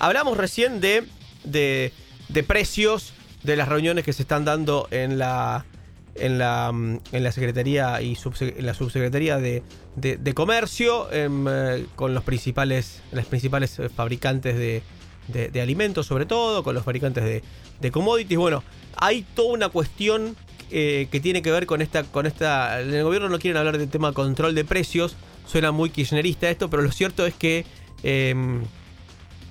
hablamos recién de, de, de precios de las reuniones que se están dando en la en la, mm, en la Secretaría y en la Subsecretaría de, de, Comercio em, eh, con los principales, las principales eh, fabricantes de, de, alimentos, sobre todo, con los fabricantes de, commodities. Bueno, hay toda una cuestión eh, que tiene que ver con esta, con esta. En el gobierno no quieren hablar del tema control de precios. Suena muy kirchnerista esto, pero lo cierto es que. Em,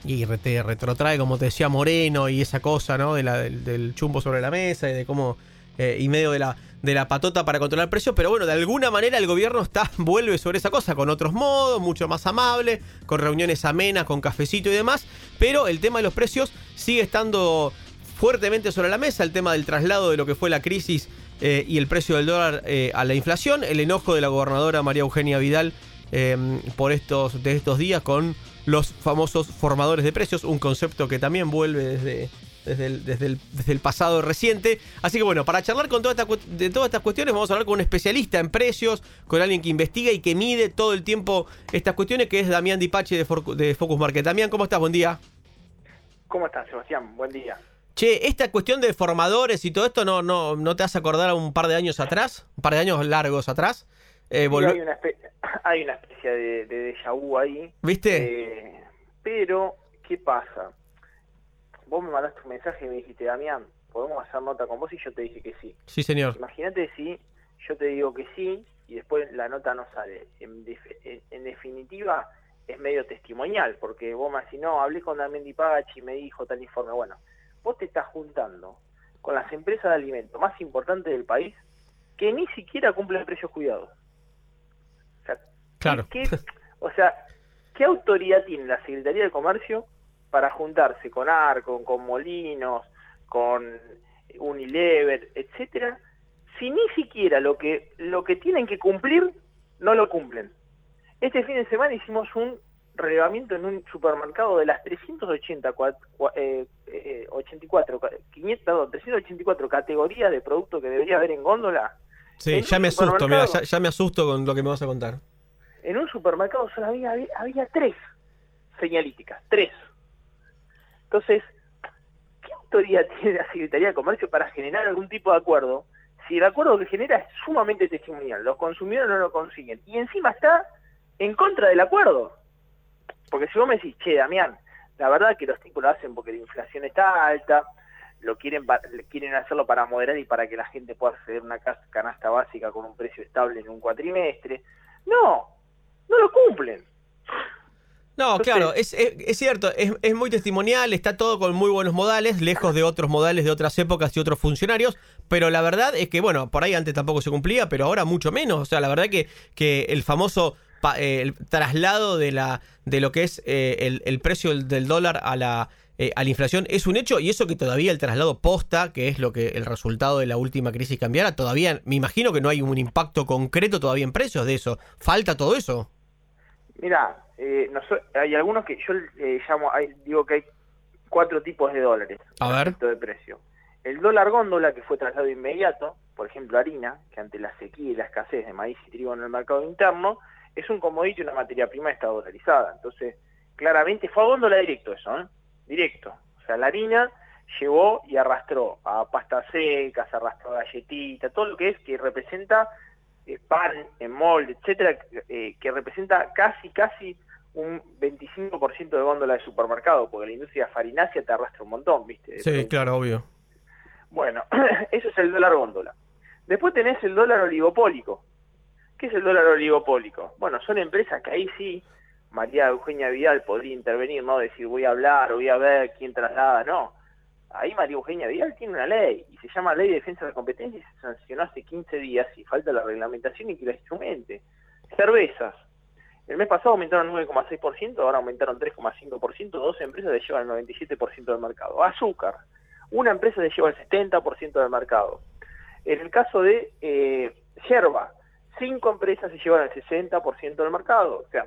y te retrotrae, como te decía Moreno, y esa cosa, ¿no? De la, del, chumbo sobre la mesa y de cómo. Eh, y medio de la, de la patota para controlar precios, pero bueno, de alguna manera el gobierno está, vuelve sobre esa cosa, con otros modos, mucho más amable, con reuniones amenas, con cafecito y demás, pero el tema de los precios sigue estando fuertemente sobre la mesa el tema del traslado de lo que fue la crisis eh, y el precio del dólar eh, a la inflación, el enojo de la gobernadora María Eugenia Vidal por estos, de estos días con los famosos formadores de precios, un concepto que también vuelve desde, desde, el, desde, el, pasado reciente. Así que bueno, para charlar con toda esta, de todas estas cuestiones vamos a hablar con un especialista en precios, con alguien que investiga y que mide todo el tiempo estas cuestiones, que es Damián Dipache de, de Focus Market. Damián, ¿cómo estás? Buen día. ¿Cómo estás, Sebastián? Buen día. Che, esta cuestión de formadores y todo esto, ¿no, no, no te hace acordar a un par de años atrás? ¿Un par de años largos atrás? Eh, hay, una hay, una especie de, de déjà vu ahí. ¿Viste? Eh, pero, ¿qué pasa? Vos me mandaste un mensaje y me dijiste, Damián, ¿podemos hacer nota con vos? Y yo te dije que sí. Sí, señor. Imagínate si yo te digo que sí y después la nota no sale. En, en, definitiva, es medio testimonial, porque vos me decís, no, hablé con Damián Dipachi y me dijo tal informe. Bueno, vos te estás juntando con las empresas de alimentos más importantes del país que ni siquiera cumplen precios cuidados. Claro. ¿qué, o sea, ¿qué autoridad tiene la Secretaría de Comercio para juntarse con Arco, con Molinos, con Unilever, etcétera, si ni siquiera lo que lo que tienen que cumplir no lo cumplen? Este fin de semana hicimos un relevamiento en un supermercado de las 384, eh, 84, 500, 384 categorías de productos que debería haber en góndola. Sí, ya me asusto, mira, ya, me asusto con lo que me vas a contar. En un supermercado solo había, había, tres señalíticas, tres. Entonces, ¿qué autoridad tiene la Secretaría de Comercio para generar algún tipo de acuerdo? Si el acuerdo que genera es sumamente testimonial, los consumidores no lo consiguen, y encima está en contra del acuerdo. Porque si vos me decís, che, Damián, la verdad que los tipos lo hacen porque la inflación está alta, lo quieren quieren hacerlo para moderar y para que la gente pueda acceder a una canasta básica con un precio estable en un cuatrimestre. No, no lo cumplen. No, claro, es, es, cierto, es, es, muy testimonial, está todo con muy buenos modales, lejos de otros modales de otras épocas y otros funcionarios, pero la verdad es que, bueno, por ahí antes tampoco se cumplía, pero ahora mucho menos. O sea, la verdad que, que el famoso eh, el traslado de la de lo que es eh, el, precio del, dólar a la eh, a la inflación es un hecho y eso que todavía el traslado posta, que es lo que el resultado de la última crisis cambiara, todavía me imagino que no hay un impacto concreto todavía en precios de eso. ¿Falta todo eso? Mira, hay algunos que yo llamo, digo que hay cuatro tipos de dólares. A ver. De precio. El dólar góndola, que fue traslado inmediato, por ejemplo harina, que ante la sequía y la escasez de maíz y trigo en el mercado interno, es un comodito y una materia prima está dolarizada. Entonces, claramente fue a góndola directo eso, ¿eh? Directo. O sea, la harina llevó y arrastró a pasta secas, arrastró a galletita, todo lo que es que representa eh, pan en molde, etcétera, eh, que representa casi, casi un 25% de góndola de supermercado, porque la industria farinácea te arrastra un montón, ¿viste? Sí, claro, obvio. Bueno, eso es el dólar góndola. Después tenés el dólar oligopólico, ¿Qué es el dólar oligopólico? Bueno, son empresas que ahí sí María Eugenia Vidal podría intervenir, no decir voy a hablar voy a ver quién traslada, no. Ahí María Eugenia Vidal tiene una ley y se llama Ley de Defensa de la Competencia y se sancionó hace 15 días y falta la reglamentación y que la instrumente. Cervezas. El mes pasado aumentaron 9,6%, ahora aumentaron 3,5%, dos empresas le llevan el 97% del mercado. Azúcar. Una empresa le lleva el 70% del mercado. En el caso de eh, yerba, cinco empresas se llevan el 60% del mercado. O sea,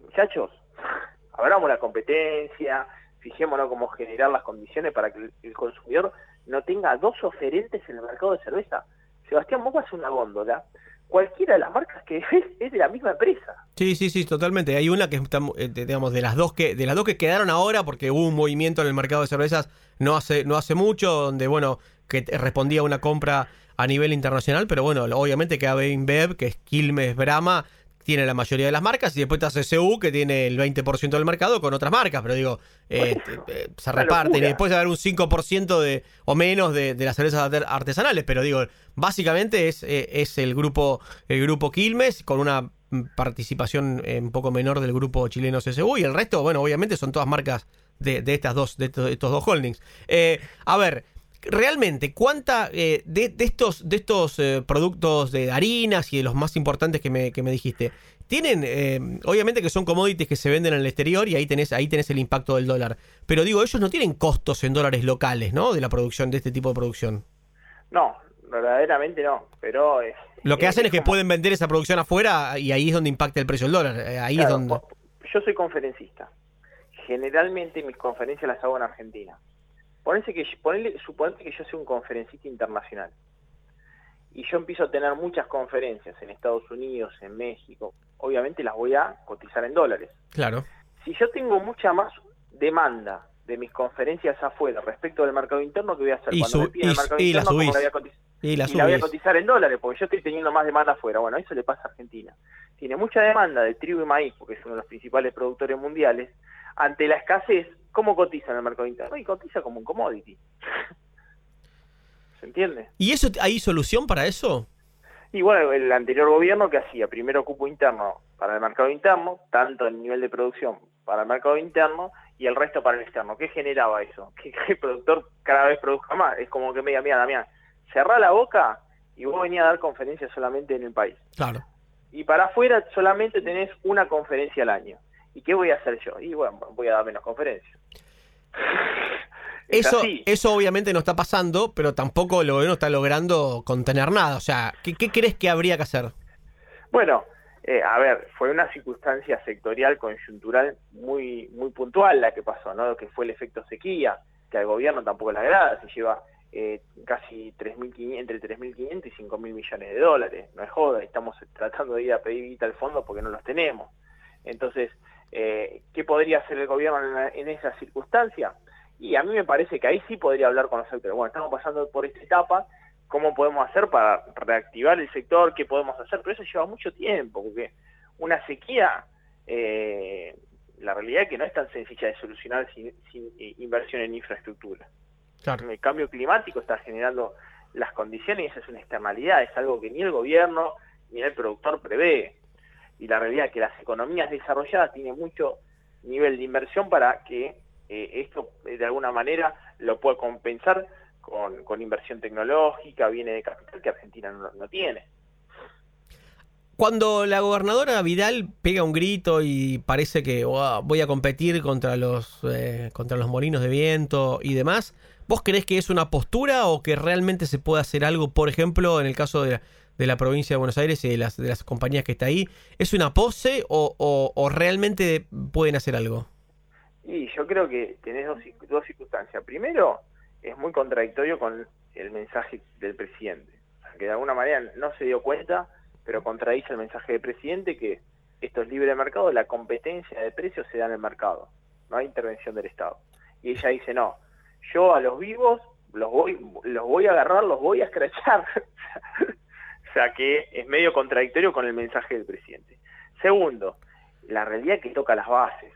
muchachos, abramos la competencia, fijémonos cómo generar las condiciones para que el, consumidor no tenga dos oferentes en el mercado de cerveza. Sebastián, vos vas a una góndola, cualquiera de las marcas que ves es de la misma empresa. Sí, sí, sí, totalmente. Hay una que eh, digamos, de las dos que, de las dos que quedaron ahora, porque hubo un movimiento en el mercado de cervezas no hace, no hace mucho, donde bueno, que respondía a una compra a nivel internacional, pero bueno, obviamente que InBev, que es Quilmes Brahma, tiene la mayoría de las marcas, y después está CCU, que tiene el 20% del mercado con otras marcas, pero digo, eh, eh, se reparten, y después va a haber un 5% de, o menos de, las cervezas artesanales, pero digo, básicamente es, eh, es el grupo, el grupo Quilmes, con una participación un poco menor del grupo chileno CCU, y el resto, bueno, obviamente son todas marcas de, de estas dos, de estos, dos holdings. a ver, realmente, ¿cuánta de, de, estos, de estos productos de harinas y de los más importantes que me, que me dijiste, tienen, eh, obviamente que son commodities que se venden en el exterior y ahí tenés, ahí tenés el impacto del dólar. Pero digo, ellos no tienen costos en dólares locales, ¿no? De la producción, de este tipo de producción. No, verdaderamente no, pero... Es, Lo que hacen es, que pueden vender esa producción afuera y ahí es donde impacta el precio del dólar. Eh, ahí es donde... Yo soy conferencista. Generalmente mis conferencias las hago en Argentina. Ponese que, ponele, suponete que yo soy un conferencista internacional y yo empiezo a tener muchas conferencias en Estados Unidos, en México, obviamente las voy a cotizar en dólares. Claro. Si yo tengo mucha más demanda de mis conferencias afuera respecto del mercado interno, ¿qué voy a hacer? Y Cuando me piden el mercado y interno, la, voy a cotizar? Y la, voy a cotizar en dólares, porque yo estoy teniendo más demanda afuera. Bueno, eso le pasa a Argentina. Tiene mucha demanda de trigo y maíz, porque es uno de los principales productores mundiales. Ante la escasez, ¿cómo cotiza en el mercado interno? Y cotiza como un commodity. ¿Se entiende? ¿Y eso hay solución para eso? Y bueno, el anterior gobierno que hacía primero cupo interno para el mercado interno, tanto el nivel de producción para el mercado interno y el resto para el externo. ¿Qué generaba eso? Que, el productor cada vez produzca más. Es como que me diga, mira, Damián, cerrá la boca y vos venías a dar conferencias solamente en el país. Claro. Y para afuera solamente tenés una conferencia al año. ¿Y qué voy a hacer yo? Y bueno, voy a dar menos conferencias. Eso, eso obviamente no está pasando, pero tampoco el gobierno está logrando contener nada. O sea, ¿qué, crees que habría que hacer? Bueno, eh, a ver, fue una circunstancia sectorial, coyuntural muy muy puntual la que pasó, ¿no? Que fue el efecto sequía, que al gobierno tampoco le agrada, se lleva eh, casi 3.500, entre 3.500 y 5.000 millones de dólares, no es joda, estamos tratando de ir a pedir guita al fondo porque no los tenemos. Entonces, eh, ¿qué podría hacer el gobierno en, en esa circunstancia? Y a mí me parece que ahí sí podría hablar con los sectores. Bueno, estamos pasando por esta etapa, ¿cómo podemos hacer para reactivar el sector? ¿Qué podemos hacer? Pero eso lleva mucho tiempo, porque una sequía, eh, la realidad es que no es tan sencilla de solucionar sin, inversión en infraestructura. El cambio climático está generando las condiciones y esa es una externalidad, es algo que ni el gobierno ni el productor prevé. Y la realidad es que las economías desarrolladas tienen mucho nivel de inversión para que eh, esto eh, de alguna manera lo puede compensar con, inversión tecnológica, viene de capital que Argentina no, tiene. Cuando la gobernadora Vidal pega un grito y parece que voy a competir contra los, eh, contra los molinos de viento y demás, ¿vos crees que es una postura o que realmente se puede hacer algo, por ejemplo, en el caso de, la provincia de Buenos Aires y de las, de las compañías que está ahí? ¿Es una pose o realmente pueden hacer algo? Y yo creo que tenés dos, dos circunstancias. Primero, es muy contradictorio con el mensaje del presidente. que de alguna manera no se dio cuenta, pero contradice el mensaje del presidente que esto es libre mercado, la competencia de precios se da en el mercado, no hay intervención del Estado. Y ella dice, no, yo a los vivos los voy, los voy a agarrar, los voy a escrachar. o sea que es medio contradictorio con el mensaje del presidente. Segundo, la realidad es que toca las bases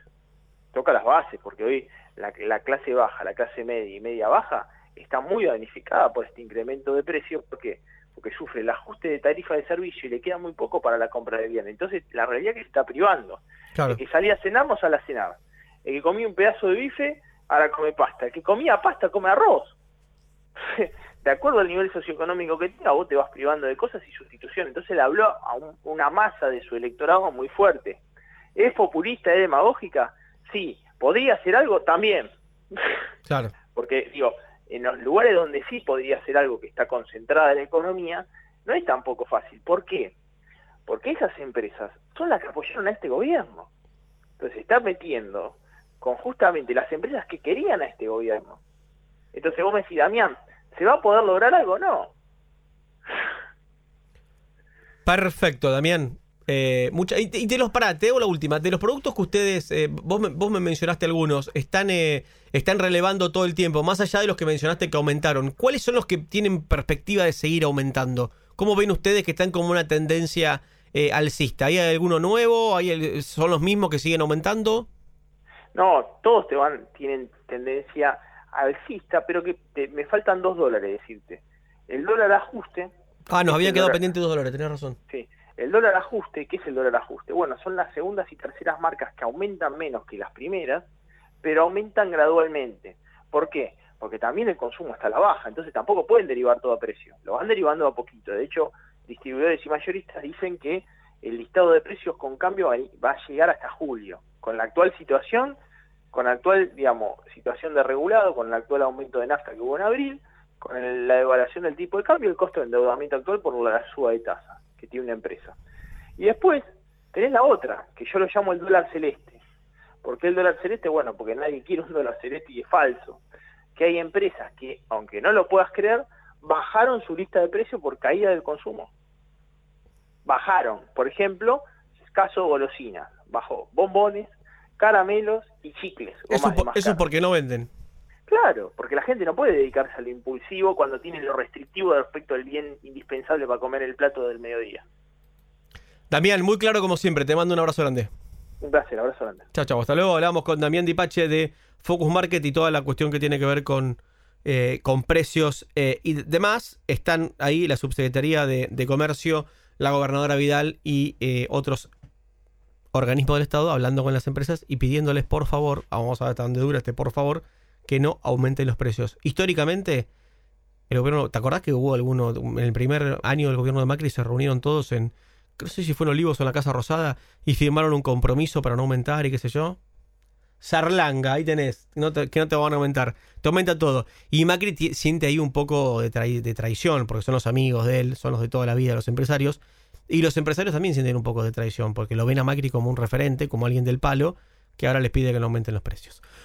toca las bases, porque hoy la, clase baja, la clase media y media baja está muy danificada por este incremento de precio, porque porque sufre el ajuste de tarifa de servicio y le queda muy poco para la compra de bienes. Entonces, la realidad es que se está privando. El que salía a cenar, no sale a cenar. El que comía un pedazo de bife, ahora come pasta. El que comía pasta, come arroz. de acuerdo al nivel socioeconómico que tenga, vos te vas privando de cosas y sustitución. Entonces le habló a una masa de su electorado muy fuerte. ¿Es populista, es demagógica? Sí, ¿podría hacer algo? También. Claro. Porque, digo, en los lugares donde sí podría hacer algo que está concentrada en la economía, no es tampoco fácil. ¿Por qué? Porque esas empresas son las que apoyaron a este gobierno. Entonces, está metiendo con justamente las empresas que querían a este gobierno. Entonces vos me decís, Damián, ¿se va a poder lograr algo? No. Perfecto, Damián. Eh, mucha, y, de los, pará, te hago la última. De los productos que ustedes, eh, vos, me, vos me mencionaste algunos, están, eh, están relevando todo el tiempo, más allá de los que mencionaste que aumentaron, ¿cuáles son los que tienen perspectiva de seguir aumentando? ¿Cómo ven ustedes que están como una tendencia alcista? ¿Hay alguno nuevo? ¿Hay ¿Son los mismos que siguen aumentando? No, todos te van, tienen tendencia alcista, pero que me faltan dos dólares decirte. El dólar ajuste. Ah, nos habían quedado pendientes dos dólares, tenés razón. Sí. El dólar ajuste, ¿qué es el dólar ajuste? Bueno, son las segundas y terceras marcas que aumentan menos que las primeras, pero aumentan gradualmente. ¿Por qué? Porque también el consumo está a la baja, entonces tampoco pueden derivar todo a precio. Lo van derivando a poquito. De hecho, distribuidores y mayoristas dicen que el listado de precios con cambio va a llegar hasta julio. Con la actual situación, con la actual, digamos, situación de regulado, con el actual aumento de nafta que hubo en abril, con la devaluación del tipo de cambio, el costo de endeudamiento actual por la suba de tasa que tiene una empresa. Y después tenés la otra, que yo lo llamo el dólar celeste. ¿Por qué el dólar celeste? Bueno, porque nadie quiere un dólar celeste y es falso. Que hay empresas que, aunque no lo puedas creer, bajaron su lista de precios por caída del consumo. Bajaron, por ejemplo, caso golosinas, bajó bombones, caramelos y chicles. Eso, eso es porque no venden. Claro, porque la gente no puede dedicarse al impulsivo cuando tiene lo restrictivo respecto al bien indispensable para comer el plato del mediodía. Damián, muy claro como siempre, te mando un abrazo grande. Un placer, abrazo grande. Chao, chao. Hasta luego. Hablamos con Damián Dipache de Focus Market y toda la cuestión que tiene que ver con, eh, con precios eh, y demás. Están ahí la Subsecretaría de, Comercio, la gobernadora Vidal y eh, otros organismos del Estado hablando con las empresas y pidiéndoles por favor, vamos a ver hasta dónde dura este por favor, que no aumenten los precios. Históricamente, el gobierno, ¿te acordás que hubo alguno, en el primer año del gobierno de Macri se reunieron todos en, no sé si fue en Olivos o en la Casa Rosada, y firmaron un compromiso para no aumentar y qué sé yo? Sarlanga, ahí tenés, que no te van a aumentar, te aumenta todo. Y Macri siente ahí un poco de, de traición, porque son los amigos de él, son los de toda la vida, los empresarios, y los empresarios también sienten un poco de traición, porque lo ven a Macri como un referente, como alguien del palo, que ahora les pide que no aumenten los precios.